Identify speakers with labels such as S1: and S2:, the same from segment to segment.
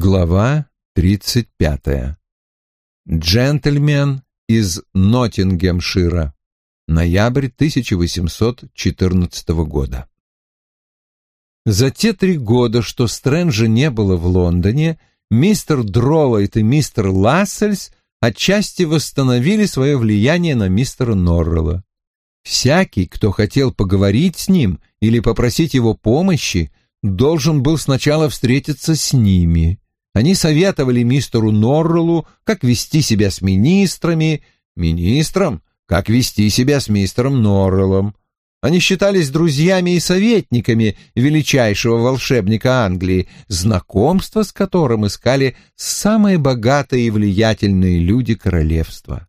S1: Глава тридцать пятая. Джентльмен из Ноттингемшира. Ноябрь 1814 года. За те три года, что Стрэнджа не было в Лондоне, мистер Дролайт и мистер Лассельс отчасти восстановили свое влияние на мистера Норрелла. Всякий, кто хотел поговорить с ним или попросить его помощи, должен был сначала встретиться с ними. Они советовали мистеру Норреллу, как вести себя с министрами, министрам, как вести себя с мистером Норреллом. Они считались друзьями и советниками величайшего волшебника Англии, знакомство с которым искали самые богатые и влиятельные люди королевства.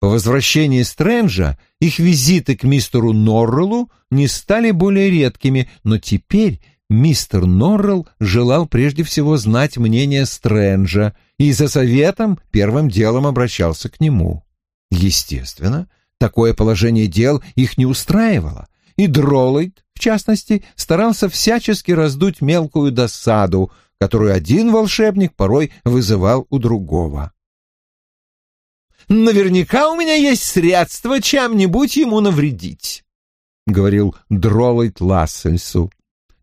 S1: По возвращении Стрэнджа их визиты к мистеру Норреллу не стали более редкими, но теперь мистер Норрелл желал прежде всего знать мнение Стрэнджа и за советом первым делом обращался к нему. Естественно, такое положение дел их не устраивало, и Дроллайт, в частности, старался всячески раздуть мелкую досаду, которую один волшебник порой вызывал у другого.
S2: Наверняка у меня есть средства чем-нибудь ему навредить», — говорил Дроллайт Лассельсу.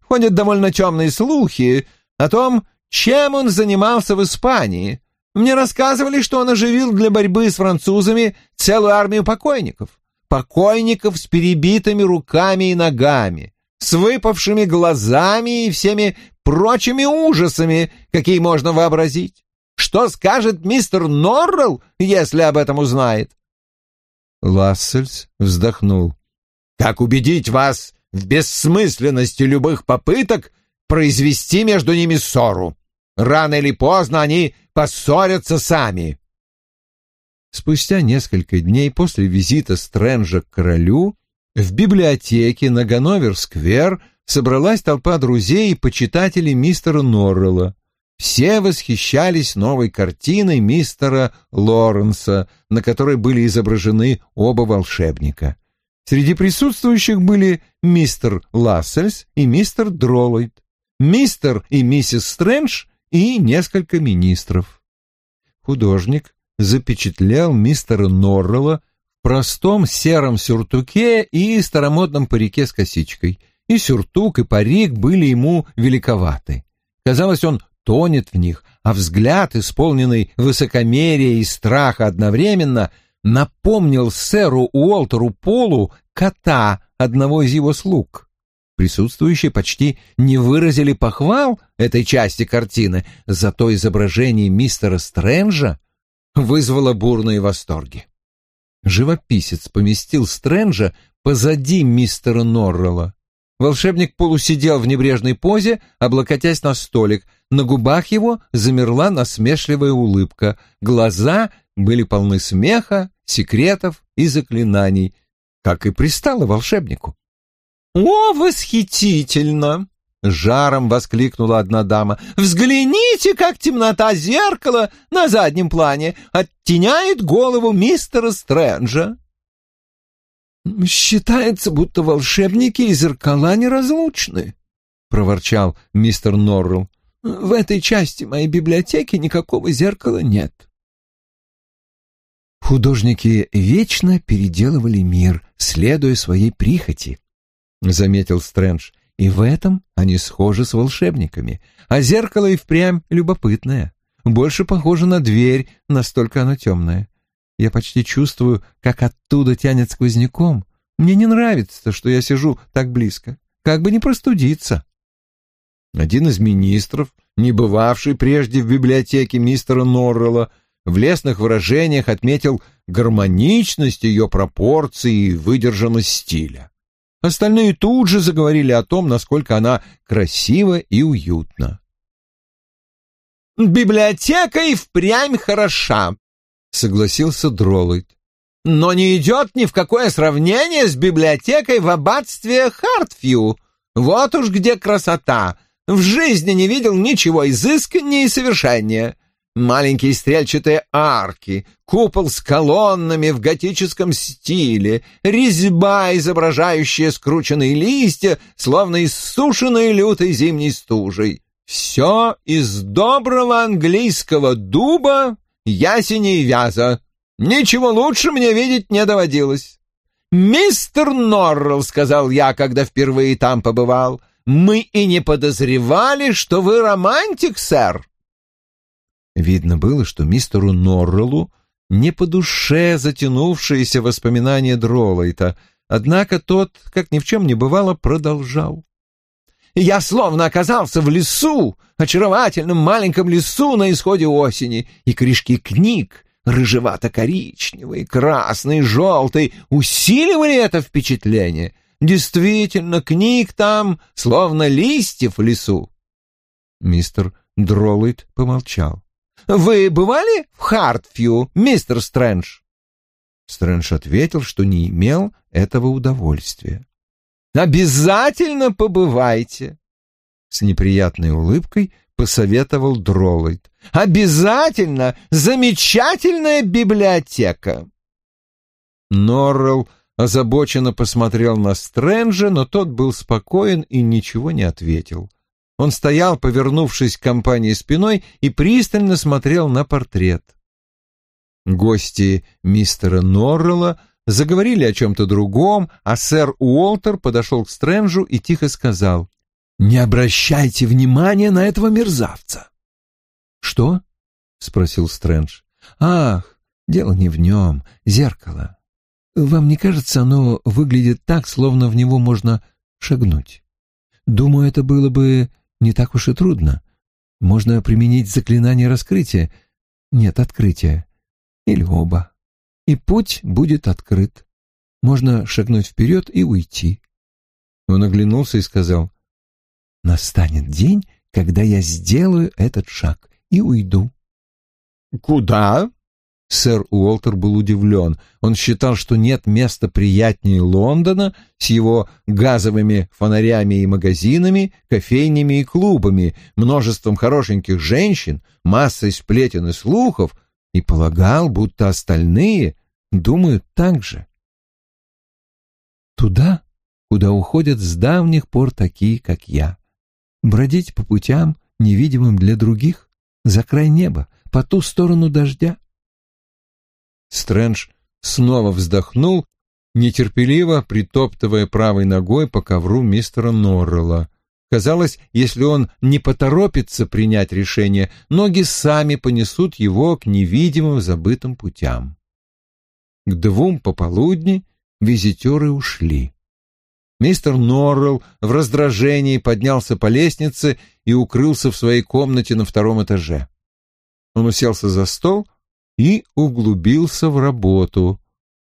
S2: «Ходят довольно темные слухи о том, чем он занимался в Испании. Мне рассказывали, что он оживил для борьбы с французами целую армию покойников. Покойников с перебитыми руками и ногами, с выпавшими глазами и всеми прочими ужасами, какие можно вообразить. Что скажет мистер Норрелл, если об этом узнает?»
S1: Лассельс вздохнул.
S2: «Как убедить вас в бессмысленности любых попыток произвести между ними ссору? Рано или поздно они поссорятся сами».
S1: Спустя несколько дней после визита Стрэнджа к королю в библиотеке на Ганновер-сквер собралась толпа друзей и почитателей мистера Норрелла. Все восхищались новой картиной мистера Лоренса, на которой были изображены оба волшебника. Среди присутствующих были мистер Лассельс и мистер Дроллойд, мистер и миссис Стрэндж и несколько министров. Художник запечатлел мистера Норрелла в простом сером сюртуке и старомодном парике с косичкой. И сюртук, и парик были ему великоваты. Казалось, он тонет в них, а взгляд, исполненный высокомерия и страха одновременно, напомнил сэру Уолтеру Полу кота одного из его слуг. Присутствующие почти не выразили похвал этой части картины, зато изображение мистера Стрэнджа вызвало бурные восторги. Живописец поместил Стрэнджа позади мистера Норрелла. Волшебник полусидел в небрежной позе, облокотясь на столик. На губах его замерла насмешливая улыбка. Глаза были полны смеха, секретов и заклинаний, как и пристало волшебнику.
S2: «О, восхитительно!» — жаром воскликнула одна дама. «Взгляните, как темнота зеркала на заднем плане оттеняет голову мистера Стрэнджа!»
S3: «Считается, будто волшебники и зеркала неразлучны», — проворчал мистер Норрелл. «В этой части моей библиотеки никакого зеркала нет».
S1: «Художники вечно переделывали мир, следуя своей прихоти», — заметил Стрэндж. «И в этом они схожи с волшебниками. А зеркало и впрямь любопытное. Больше похоже на дверь, настолько оно темное. Я почти чувствую, как оттуда тянет сквозняком. Мне не нравится, что я сижу так близко. Как бы не простудиться. Один из министров, не бывавший прежде в библиотеке мистера Норрелла, в лесных выражениях отметил гармоничность ее пропорций и выдержанность стиля. Остальные тут же заговорили о том, насколько она красива и уютна.
S2: «Библиотека и впрямь хороша», согласился Дроллойд. «Но не идет ни в какое сравнение с библиотекой в аббатстве Хартфью. Вот уж где красота! В жизни не видел ничего изысканнее и совершеннее. Маленькие стрельчатые арки, купол с колоннами в готическом стиле, резьба, изображающая скрученные листья, словно иссушенные лютой зимней стужей. Все из доброго английского дуба, ясени и вяза. Ничего лучше мне видеть не доводилось. «Мистер Норрелл», — сказал я, когда впервые там побывал, — «мы и не подозревали, что вы романтик, сэр».
S1: Видно было, что мистеру Норреллу не по душе затянувшиеся воспоминания Дролайта, однако тот, как ни в чем не бывало, продолжал.
S2: Я словно оказался в лесу, очаровательном маленьком лесу на исходе осени, и корешки книг, рыжевато-коричневый, красный, желтый, усиливали это впечатление. Действительно, книг там словно листьев в лесу.
S1: Мистер Дроллит помолчал.
S2: «Вы бывали в Хартфью, мистер Стрэндж?»
S1: Стрэндж ответил, что не имел этого удовольствия.
S2: «Обязательно побывайте!» С неприятной улыбкой посоветовал Дроллайт. «Обязательно! Замечательная библиотека!»
S1: Норрелл озабоченно посмотрел на Стрэнджа, но тот был спокоен и ничего не ответил. Он стоял, повернувшись к компании спиной, и пристально смотрел на портрет. Гости мистера Норрелла заговорили о чем-то другом, а сэр Уолтер подошел к Стрэнджу и тихо сказал
S3: не обращайте внимания на этого мерзавца.
S1: Что? спросил Стрэндж.
S3: Ах, дело не в нем, зеркало. Вам не кажется, оно выглядит так, словно в него можно шагнуть? Думаю, это было бы не так уж и трудно. Можно применить заклинание раскрытия. Нет, открытия. Или оба. И путь будет открыт. Можно шагнуть вперед и уйти.
S1: Он оглянулся и сказал,
S3: Настанет день, когда я сделаю этот шаг и уйду.
S2: Куда?
S1: Сэр Уолтер был удивлен. Он считал, что нет места приятнее Лондона с его газовыми фонарями и магазинами, кофейнями и клубами, множеством хорошеньких женщин, массой сплетен и слухов, и полагал, будто остальные думают так же.
S3: Туда, куда уходят с давних пор такие, как я бродить по путям, невидимым для других, за край неба, по ту сторону дождя.
S1: Стрэндж снова вздохнул, нетерпеливо притоптывая правой ногой по ковру мистера Норрелла. Казалось, если он не поторопится принять решение, ноги сами понесут его к невидимым забытым путям. К двум пополудни визитеры ушли. Мистер Норрелл в раздражении поднялся по лестнице и укрылся в своей комнате на втором этаже. Он уселся за стол и углубился в работу.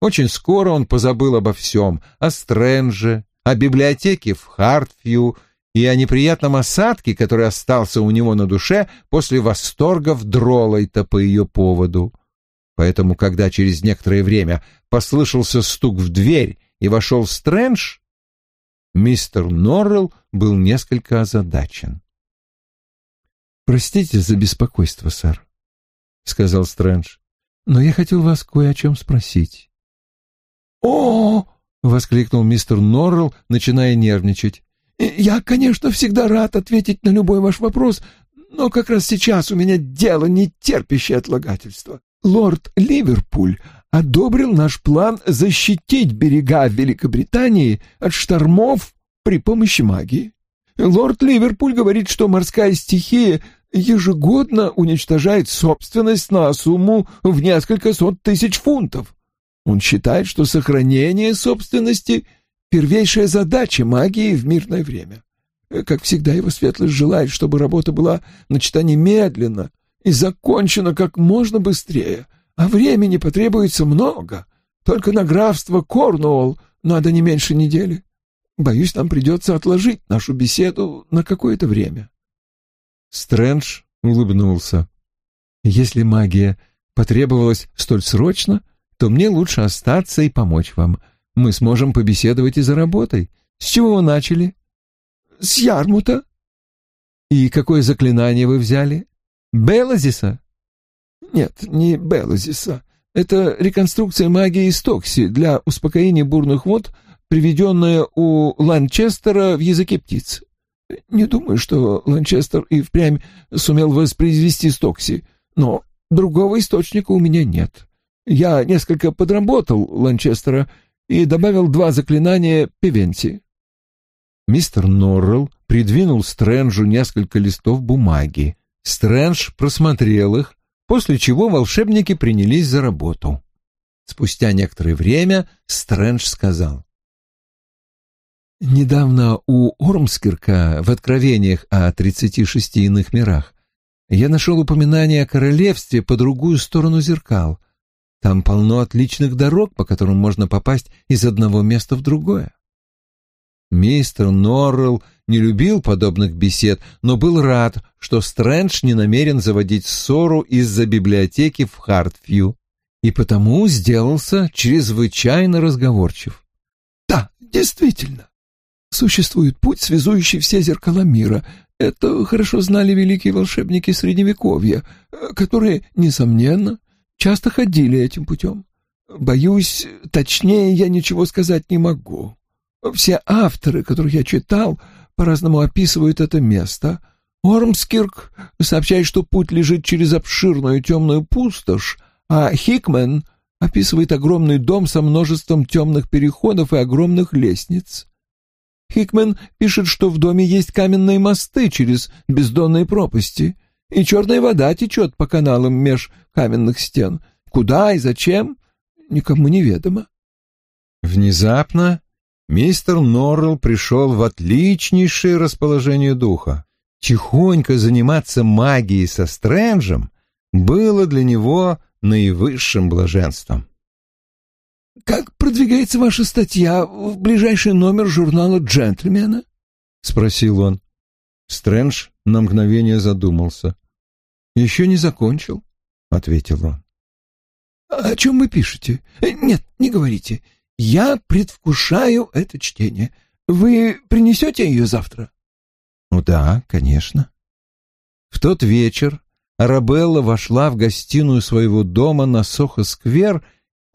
S1: Очень скоро он позабыл обо всем, о Стрэнже, о библиотеке в Хартфью и о неприятном осадке, который остался у него на душе после восторгов Дролайта по ее поводу. Поэтому, когда через некоторое время послышался стук в дверь и вошел Стрэндж, мистер Норрелл был несколько озадачен.
S3: «Простите за беспокойство, сэр», — сказал Стрэндж, — «но я хотел вас кое о чем спросить».
S2: «О!»
S3: — воскликнул мистер Норрелл, начиная нервничать.
S2: «Я, конечно, всегда рад ответить на любой ваш вопрос, но как раз сейчас у меня дело, не терпящее отлагательства. Лорд Ливерпуль одобрил наш план защитить берега Великобритании от штормов при помощи магии. Лорд Ливерпуль говорит, что морская стихия ежегодно уничтожает собственность на сумму в несколько сот тысяч фунтов. Он считает, что сохранение собственности — первейшая задача магии в мирное время. Как всегда, его светлость желает, чтобы работа была начата немедленно и закончена как можно быстрее, а времени потребуется много. Только на графство Корнуолл надо не меньше недели. Боюсь, нам придется отложить нашу беседу на какое-то время.
S1: Стрэндж улыбнулся.
S3: Если магия потребовалась столь срочно, то мне лучше остаться и помочь вам. Мы сможем побеседовать и за работой. С чего вы начали?
S2: С Ярмута.
S3: И какое заклинание вы взяли? Белазиса?
S2: Нет, не Белазиса. Это реконструкция магии из Токси для успокоения бурных вод, приведенная у Ланчестера в языке птиц.
S3: Не думаю, что Ланчестер и впрямь сумел воспроизвести Стокси, но другого источника у меня нет. Я несколько подработал Ланчестера и добавил два заклинания Певенси.
S1: Мистер Норрелл придвинул Стрэнджу несколько листов бумаги. Стрэндж просмотрел их, после чего волшебники принялись за работу. Спустя некоторое время Стрэндж сказал.
S3: «Недавно у Ормскирка в откровениях о тридцати шести иных мирах я нашел упоминание о королевстве по другую сторону зеркал. Там полно отличных дорог, по которым можно попасть из одного места в другое.
S1: Мистер Норрелл не любил подобных бесед, но был рад, что Стрэндж не намерен заводить ссору из-за библиотеки в Хартфью, и потому сделался чрезвычайно разговорчив.
S3: «Да, действительно, существует путь, связующий все зеркала мира. Это хорошо знали великие волшебники Средневековья, которые, несомненно, часто ходили этим путем. Боюсь, точнее я ничего сказать не могу. Все авторы, которых я читал, по-разному описывают это место. Ормскирк сообщает, что путь лежит через обширную темную пустошь, а Хикмен описывает огромный дом со множеством темных переходов и огромных лестниц. Хикмен пишет, что в доме есть каменные мосты через бездонные пропасти, и черная вода течет по каналам меж каменных стен. Куда и зачем, никому не ведомо.
S1: Внезапно мистер Норрелл пришел в отличнейшее расположение духа. Тихонько заниматься магией со Стрэнджем было для него наивысшим блаженством.
S3: «Как продвигается ваша статья в ближайший номер журнала «Джентльмена»?» — спросил он.
S1: Стрэндж на мгновение задумался. «Еще не закончил», — ответил он.
S3: «О чем вы пишете? Нет, не говорите. Я предвкушаю это чтение. Вы принесете ее завтра?»
S1: «Ну да, конечно». В тот вечер Арабелла вошла в гостиную своего дома на Сохо-сквер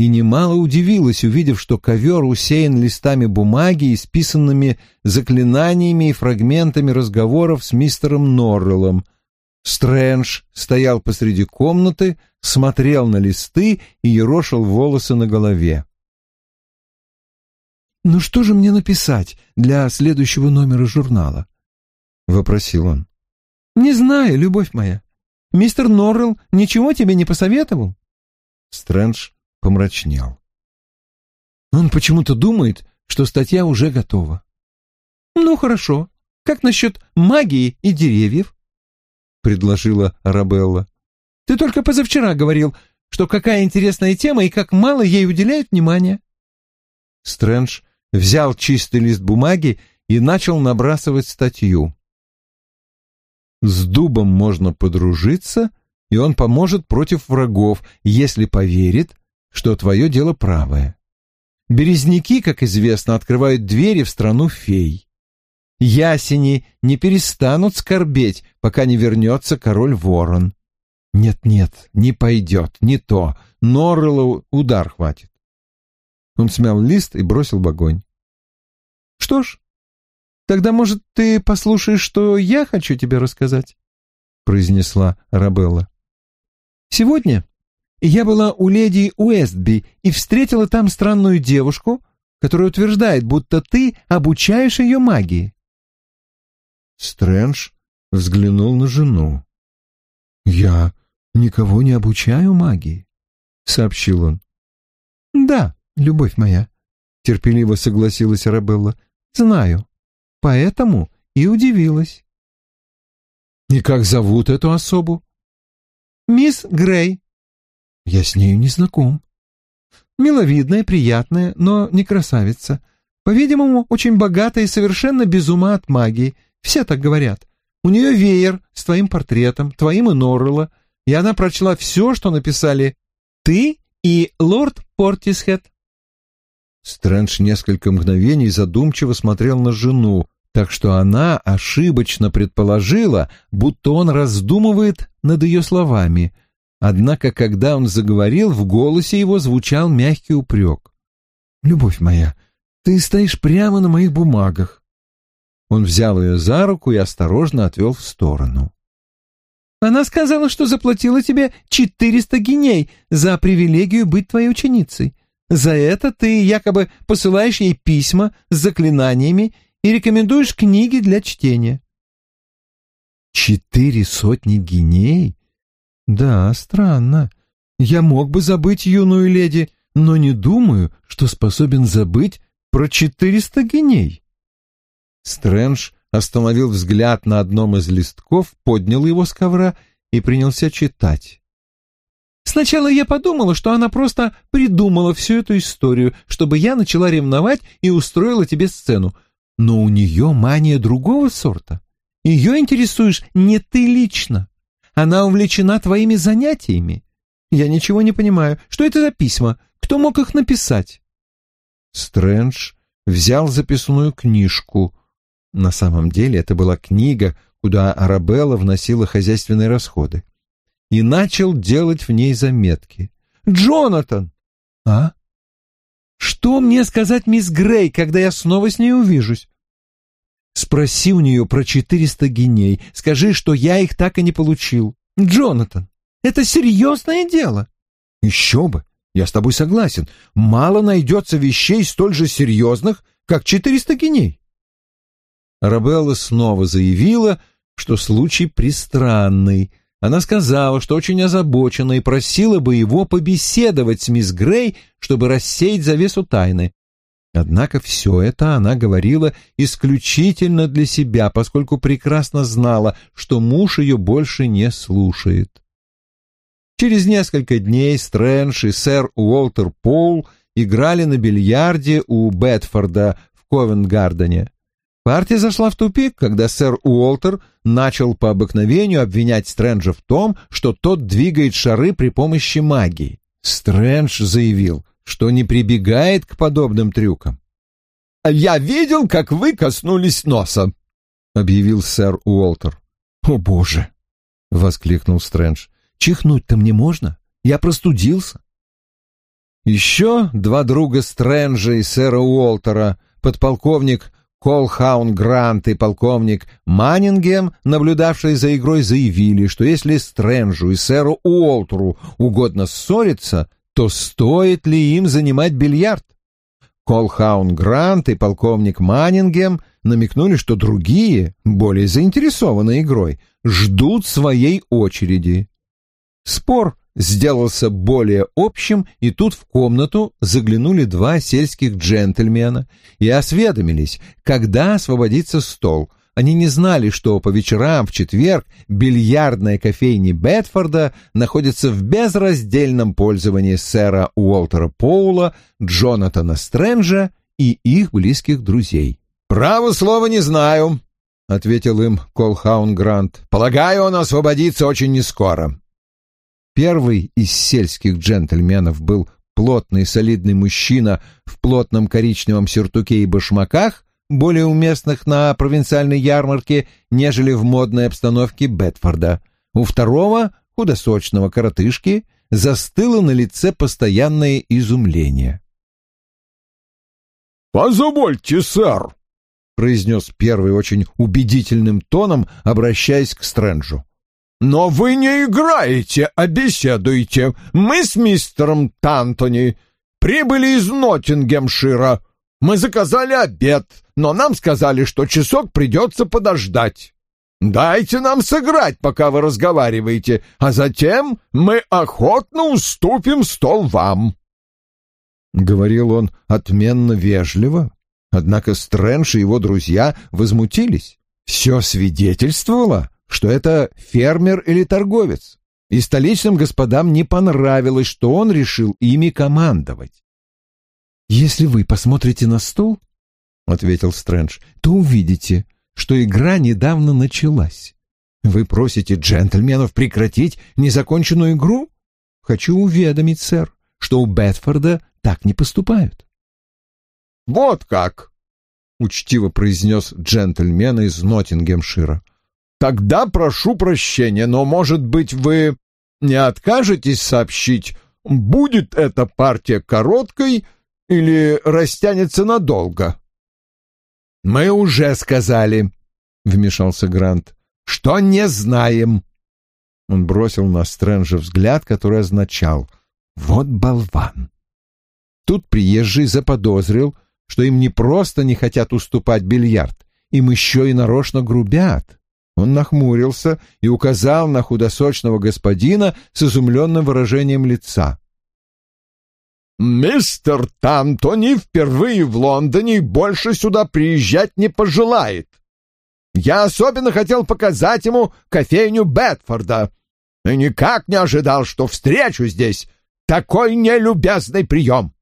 S1: и немало удивилась, увидев, что ковер усеян листами бумаги, исписанными заклинаниями и фрагментами разговоров с мистером Норреллом. Стрэндж стоял посреди комнаты, смотрел на листы и ерошил волосы на голове.
S3: «Ну что же мне написать для следующего номера журнала?» — вопросил он. «Не знаю, любовь моя. Мистер Норрелл ничего тебе не посоветовал?»
S1: Стрэндж помрачнел.
S3: «Он почему-то думает, что статья уже готова». «Ну, хорошо. Как насчет магии и деревьев?» — предложила Арабелла. «Ты только позавчера говорил, что какая интересная тема и как мало ей уделяют внимания».
S1: Стрэндж взял чистый лист бумаги и начал набрасывать статью. С дубом можно подружиться, и он поможет против врагов, если поверит, что твое дело правое. Березняки, как известно, открывают двери в страну фей. Ясени не перестанут скорбеть, пока не вернется король-ворон. Нет-нет, не пойдет, не то. Норреллу удар хватит. Он смял лист и бросил в огонь.
S3: Что ж, Тогда, может, ты послушаешь, что я хочу тебе рассказать?» — произнесла Рабелла. «Сегодня я была у леди Уэстби и встретила там странную девушку, которая утверждает, будто ты обучаешь ее магии».
S1: Стрэндж взглянул на жену.
S3: «Я никого не обучаю магии», — сообщил он. «Да, любовь моя», — терпеливо согласилась Арабелла, — «знаю поэтому и удивилась.
S1: «И как зовут эту особу?»
S3: «Мисс Грей».
S1: «Я с нею не знаком».
S3: «Миловидная, приятная, но не красавица. По-видимому, очень богатая и совершенно без ума от магии. Все так говорят. У нее веер с твоим портретом, твоим и Норрелла, и она прочла все, что написали ты и лорд Портисхед.
S1: Стрэндж несколько мгновений задумчиво смотрел на жену, так что она ошибочно предположила, будто он раздумывает над ее словами. Однако, когда он заговорил, в голосе его звучал мягкий упрек.
S3: «Любовь моя, ты стоишь прямо на моих бумагах».
S1: Он взял ее за руку и осторожно отвел в сторону.
S2: «Она сказала, что заплатила тебе четыреста геней за привилегию быть твоей ученицей. За это ты якобы посылаешь ей письма с заклинаниями и рекомендуешь книги для чтения.
S1: Четыре сотни геней? Да, странно. Я мог бы забыть юную леди, но не думаю, что способен забыть про четыреста геней. Стрэндж остановил взгляд на одном из листков, поднял его с ковра и принялся читать.
S2: Сначала я подумала, что она просто придумала всю эту историю, чтобы я начала ревновать и устроила тебе сцену. Но у нее мания другого сорта. Ее интересуешь не ты лично. Она увлечена твоими занятиями. Я ничего не понимаю. Что это за письма? Кто мог их написать?
S1: Стрэндж взял записную книжку. На самом деле это была книга, куда Арабелла вносила хозяйственные расходы и начал делать в ней заметки.
S2: «Джонатан!»
S1: «А?»
S2: «Что мне сказать мисс Грей, когда я снова с ней увижусь?» «Спроси у нее про четыреста геней. Скажи, что я их так и не получил. Джонатан, это серьезное дело».
S1: «Еще бы! Я с тобой согласен. Мало найдется вещей столь же серьезных, как четыреста геней». Арабелла снова заявила, что случай пристранный, она сказала, что очень озабочена и просила бы его побеседовать с мисс Грей, чтобы рассеять завесу тайны. Однако все это она говорила исключительно для себя, поскольку прекрасно знала, что муж ее больше не слушает. Через несколько дней Стрэндж и сэр Уолтер Поул играли на бильярде у Бетфорда в Ковент-Гардене. Партия зашла в тупик, когда сэр Уолтер начал по обыкновению обвинять Стрэнджа в том, что тот двигает шары при помощи магии. Стрэндж заявил, что не прибегает к подобным трюкам.
S2: «Я видел, как вы коснулись носа», — объявил сэр Уолтер.
S1: «О, боже!» — воскликнул Стрэндж. «Чихнуть-то мне можно? Я простудился». Еще два друга Стрэнджа и сэра Уолтера, подполковник Колхаун Грант и полковник Маннингем, наблюдавшие за игрой, заявили, что если Стрэнджу и сэру Уолтеру угодно ссориться, то стоит ли им занимать бильярд? Колхаун Грант и полковник Маннингем намекнули, что другие, более заинтересованные игрой, ждут своей очереди. Спор сделался более общим, и тут в комнату заглянули два сельских джентльмена и осведомились, когда освободится стол. Они не знали, что по вечерам в четверг бильярдная кофейня Бетфорда находится в безраздельном пользовании сэра Уолтера Поула, Джонатана Стрэнджа и их близких друзей.
S2: «Право слова не знаю», — ответил им Колхаун Грант. «Полагаю, он освободится очень нескоро.
S1: Первый из сельских джентльменов был плотный солидный мужчина в плотном коричневом сюртуке и башмаках, более уместных на провинциальной ярмарке, нежели в модной обстановке Бетфорда. У второго, худосочного коротышки, застыло на лице постоянное изумление.
S4: «Позвольте, сэр», — произнес первый очень убедительным тоном, обращаясь к Стрэнджу. «Но вы не играете, а беседуете. Мы с мистером Тантони прибыли из Ноттингемшира. Мы заказали обед, но нам сказали, что часок придется подождать. Дайте нам сыграть, пока вы разговариваете, а затем мы охотно уступим стол вам».
S1: Говорил он отменно вежливо, однако Стрэндж и его друзья возмутились. Все свидетельствовало что это фермер или торговец, и столичным господам не понравилось, что он решил ими командовать. «Если вы посмотрите на стол, — ответил Стрэндж, — то увидите, что игра недавно началась. Вы просите джентльменов прекратить незаконченную игру? Хочу уведомить, сэр, что у Бетфорда так не поступают».
S4: «Вот как!» — учтиво произнес джентльмен из Ноттингемшира. Тогда прошу прощения, но, может быть, вы не откажетесь сообщить, будет эта партия короткой или растянется надолго?» Мы уже сказали, — вмешался Грант, — что не знаем. Он бросил на Стрэнджа взгляд, который означал «Вот болван». Тут приезжий заподозрил, что им не просто не хотят уступать бильярд, им еще и нарочно грубят. Он нахмурился и указал на худосочного господина с изумленным выражением лица. «Мистер Тантони впервые в Лондоне и больше сюда приезжать не пожелает. Я особенно хотел показать ему кофейню Бетфорда и никак не ожидал, что встречу здесь такой нелюбезный прием».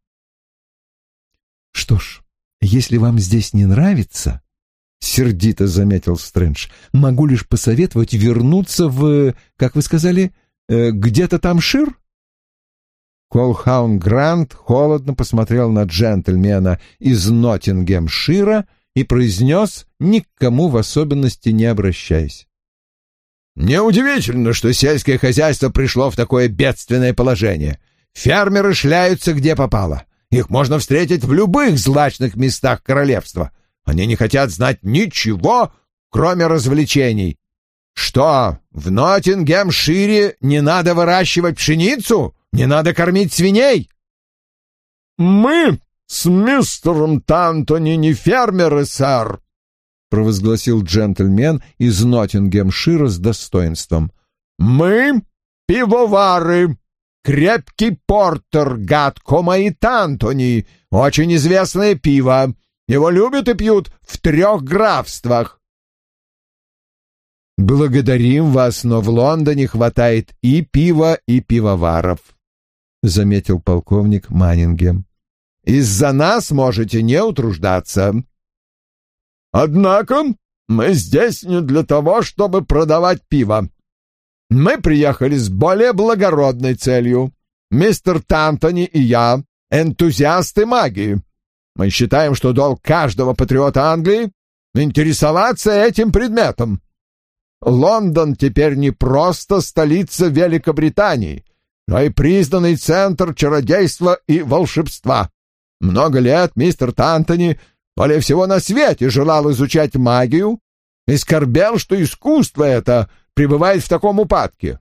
S3: «Что ж, если вам здесь не нравится, — сердито заметил Стрэндж. «Могу лишь посоветовать вернуться в, как вы сказали, э, где-то там Шир?»
S4: Колхаун Грант холодно посмотрел на джентльмена из Ноттингем-Шира и произнес, никому в особенности не обращаясь. «Неудивительно, что сельское хозяйство пришло в такое бедственное положение. Фермеры шляются где попало. Их можно встретить в любых злачных местах королевства. Они не хотят знать ничего, кроме развлечений. Что, в Ноттингемшире не надо выращивать пшеницу? Не надо кормить свиней? Мы с мистером Тантони не фермеры, сэр, провозгласил джентльмен из Ноттингемшира с достоинством. Мы пивовары. Крепкий портер Гаткома и Тантони, очень известное пиво. Его любят и пьют в трех графствах. Благодарим вас, но в Лондоне хватает и пива, и пивоваров, заметил полковник Маннингем. Из-за нас можете не утруждаться. Однако мы здесь не для того, чтобы продавать пиво. Мы приехали с более благородной целью. Мистер Тантони и я — энтузиасты магии. Мы считаем, что долг каждого патриота Англии — интересоваться этим предметом. Лондон теперь не просто столица Великобритании, но и признанный центр чародейства и волшебства. Много лет мистер Тантони более всего на свете желал изучать магию и скорбел, что искусство это пребывает в таком упадке.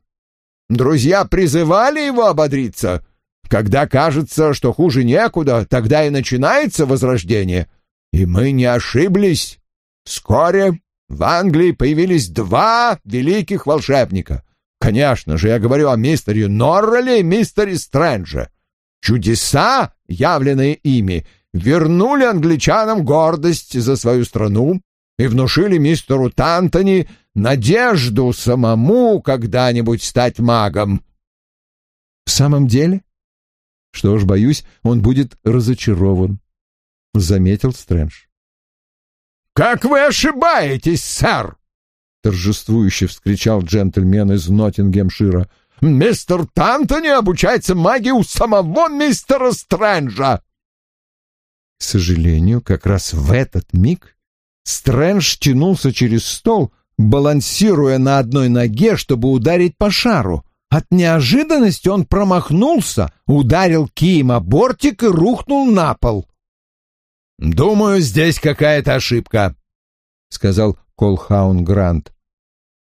S4: Друзья призывали его ободриться, когда кажется, что хуже некуда, тогда и начинается возрождение. И мы не ошиблись. Вскоре в Англии появились два великих волшебника. Конечно же, я говорю о мистере Норреле и мистере Стрэнже. Чудеса, явленные ими, вернули англичанам гордость за свою страну и внушили мистеру Тантони надежду самому когда-нибудь стать магом.
S3: В самом деле? Что ж, боюсь, он будет разочарован, — заметил Стрэндж.
S4: «Как вы ошибаетесь, сэр!» — торжествующе вскричал джентльмен из Ноттингемшира. «Мистер Тантони обучается магии у самого мистера Стрэнджа!»
S3: К сожалению, как раз в этот миг Стрэндж тянулся через стол, балансируя на одной ноге, чтобы ударить по шару. От неожиданности он промахнулся, ударил кием о бортик и рухнул на пол.
S4: «Думаю, здесь какая-то ошибка», — сказал Колхаун Грант.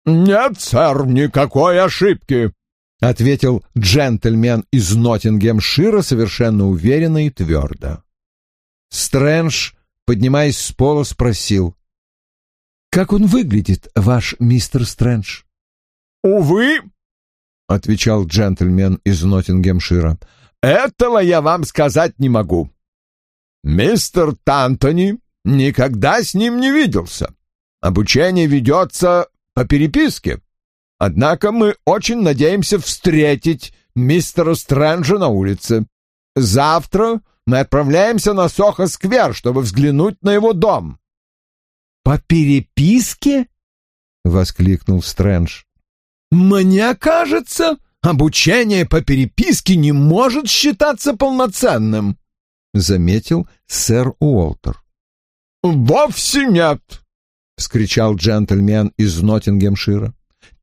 S4: «Нет, сэр, никакой ошибки», — ответил джентльмен из Ноттингемшира совершенно уверенно и твердо.
S3: Стрэндж, поднимаясь с пола, спросил. «Как он выглядит, ваш мистер Стрэндж?»
S4: «Увы, — отвечал джентльмен из Ноттингемшира. «Этого я вам сказать не могу. Мистер Тантони никогда с ним не виделся. Обучение ведется по переписке. Однако мы очень надеемся встретить мистера Стрэнджа на улице. Завтра мы отправляемся на Сохо-сквер, чтобы взглянуть на его дом».
S3: «По переписке?» — воскликнул Стрэндж.
S4: «Мне кажется, обучение по переписке не может считаться полноценным», — заметил сэр Уолтер. «Вовсе нет», — вскричал джентльмен из Ноттингемшира.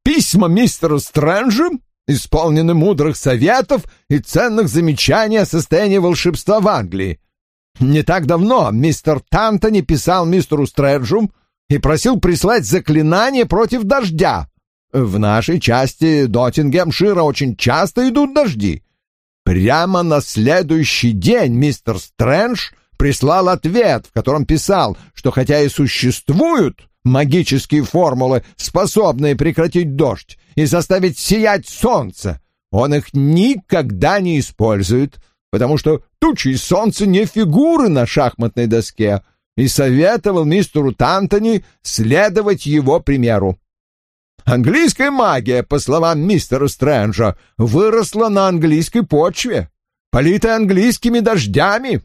S4: «Письма мистера Стрэнджа исполнены мудрых советов и ценных замечаний о состоянии волшебства в Англии. Не так давно мистер Тантони писал мистеру Стрэджу и просил прислать заклинание против дождя. В нашей части Доттингемшира очень часто идут дожди. Прямо на следующий день мистер Стрэндж прислал ответ, в котором писал, что хотя и существуют магические формулы, способные прекратить дождь и заставить сиять солнце, он их никогда не использует, потому что тучи и солнце не фигуры на шахматной доске, и советовал мистеру Тантони следовать его примеру. Английская магия, по словам мистера Стрэнджа, выросла на английской почве, политая английскими дождями.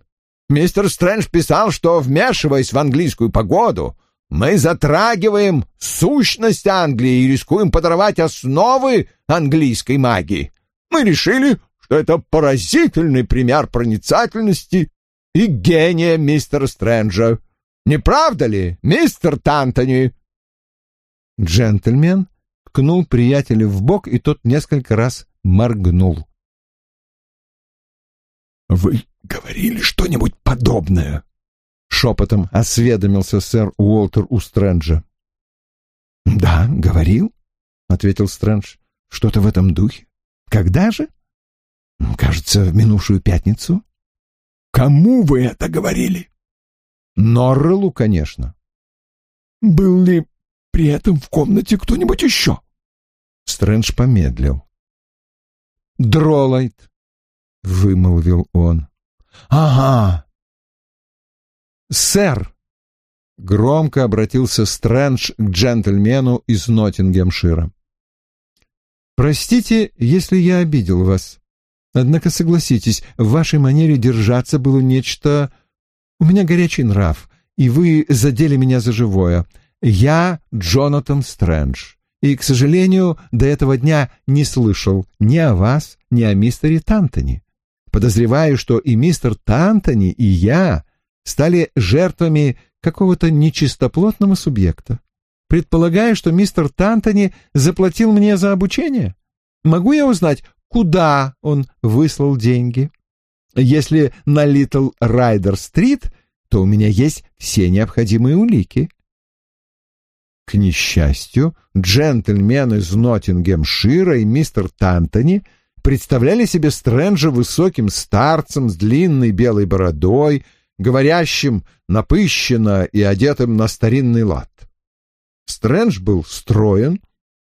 S4: Мистер Стрэндж писал, что, вмешиваясь в английскую погоду, мы затрагиваем сущность Англии и рискуем подорвать основы английской магии. Мы решили, что это поразительный пример проницательности и гения мистера Стрэнджа. Не правда ли, мистер Тантони?»
S1: Джентльмен ткнул приятеля в бок, и тот несколько раз моргнул.
S4: «Вы говорили что-нибудь подобное?» — шепотом осведомился сэр Уолтер у Стрэнджа.
S3: «Да, говорил», — ответил Стрэндж. «Что-то в этом духе. Когда же?» «Кажется, в минувшую пятницу».
S4: «Кому вы это говорили?»
S1: «Норрелу, конечно».
S4: «Был ли при этом в комнате кто-нибудь еще?»
S1: Стрэндж помедлил.
S3: «Дролайт», — вымолвил он.
S4: «Ага».
S1: «Сэр», — громко обратился Стрэндж к джентльмену из Ноттингемшира. «Простите, если я обидел вас. Однако, согласитесь, в вашей манере держаться было нечто... У меня горячий нрав, и вы задели меня за живое. Я Джонатан Стрэндж, и, к сожалению, до этого дня не слышал ни о вас, ни о мистере Тантони. Подозреваю, что и мистер Тантони, и я стали жертвами какого-то нечистоплотного субъекта. Предполагаю, что мистер Тантони заплатил мне за обучение. Могу я узнать, куда он выслал деньги? Если на Литл Райдер-стрит, то у меня есть все необходимые улики. К несчастью, джентльмен из Ноттингемшира и мистер Тантони представляли себе Стрэнджа высоким старцем с длинной белой бородой, говорящим напыщенно и одетым на старинный лад. Стрэндж был строен,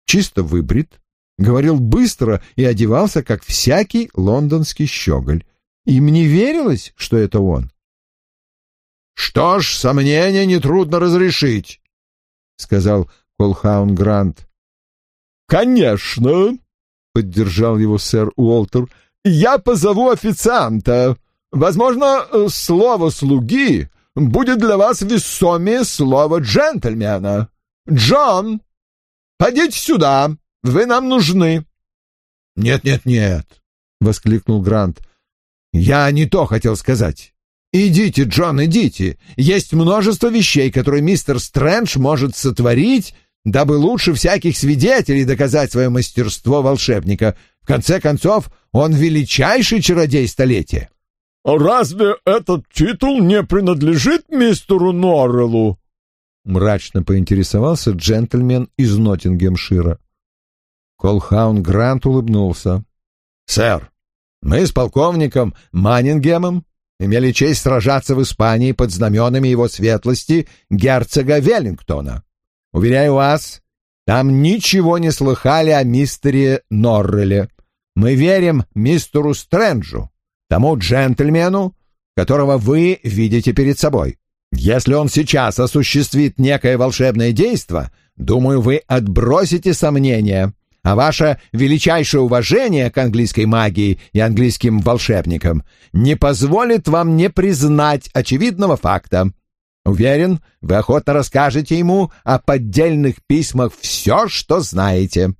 S1: чисто выбрит, говорил быстро и одевался, как всякий лондонский щеголь. Им не верилось, что это он. «Что ж, сомнения нетрудно разрешить», — сказал Колхаун Грант.
S4: «Конечно», — поддержал его сэр Уолтер, — «я позову официанта. Возможно, слово слуги будет для вас весомее слова джентльмена. Джон, подите сюда, вы нам нужны».
S2: «Нет, нет, нет», — воскликнул Грант. «Я не то хотел сказать. Идите, Джон, идите. Есть множество вещей, которые мистер Стрэндж может сотворить, дабы лучше всяких свидетелей доказать свое мастерство волшебника. В конце концов, он величайший чародей столетия».
S4: «Разве этот титул не принадлежит мистеру Норреллу?»
S1: Мрачно поинтересовался джентльмен из Ноттингемшира. Колхаун Грант улыбнулся.
S2: «Сэр, мы с полковником Маннингемом имели честь сражаться в Испании под знаменами его светлости герцога Веллингтона. Уверяю вас, там ничего не слыхали о мистере Норреле. Мы верим мистеру Стрэнджу, тому джентльмену, которого вы видите перед собой. Если он сейчас осуществит некое волшебное действо, думаю, вы отбросите сомнения а ваше величайшее уважение к английской магии и английским волшебникам не позволит вам не признать очевидного факта. Уверен, вы охотно расскажете ему о поддельных письмах все, что знаете».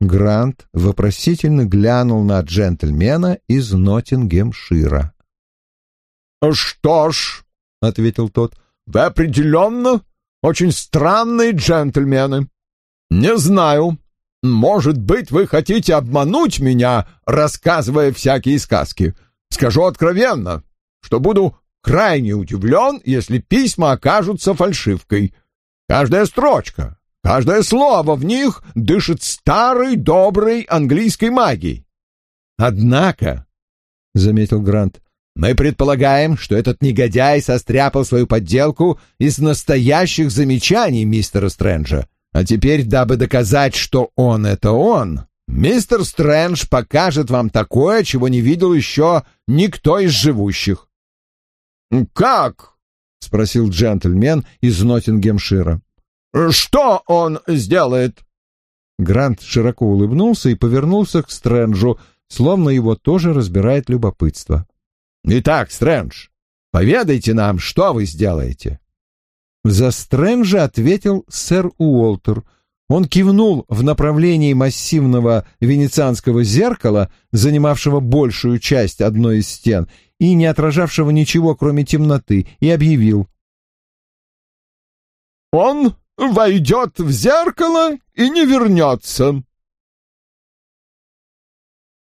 S1: Грант вопросительно глянул на джентльмена из Ноттингемшира.
S4: «Что ж», — ответил тот, — «вы определенно очень странные джентльмены. Не знаю, может быть, вы хотите обмануть меня, рассказывая всякие сказки. Скажу откровенно, что буду крайне удивлен, если письма окажутся фальшивкой. Каждая строчка, каждое слово в них дышит старой доброй английской магией. Однако, — заметил Грант, — мы предполагаем, что этот негодяй состряпал свою подделку из настоящих замечаний мистера Стрэнджа. А теперь, дабы доказать, что он — это он, мистер Стрэндж покажет вам такое, чего не видел еще никто из живущих. «Как?» — спросил джентльмен из Ноттингемшира. «Что он сделает?»
S1: Грант широко улыбнулся и повернулся к Стрэнджу, словно его тоже разбирает любопытство.
S4: «Итак, Стрэндж, поведайте нам, что вы сделаете?»
S1: За Стрэнджа ответил сэр Уолтер. Он кивнул в направлении массивного венецианского зеркала, занимавшего большую часть одной из стен, и не отражавшего ничего, кроме темноты, и объявил.
S4: «Он войдет в зеркало и не вернется».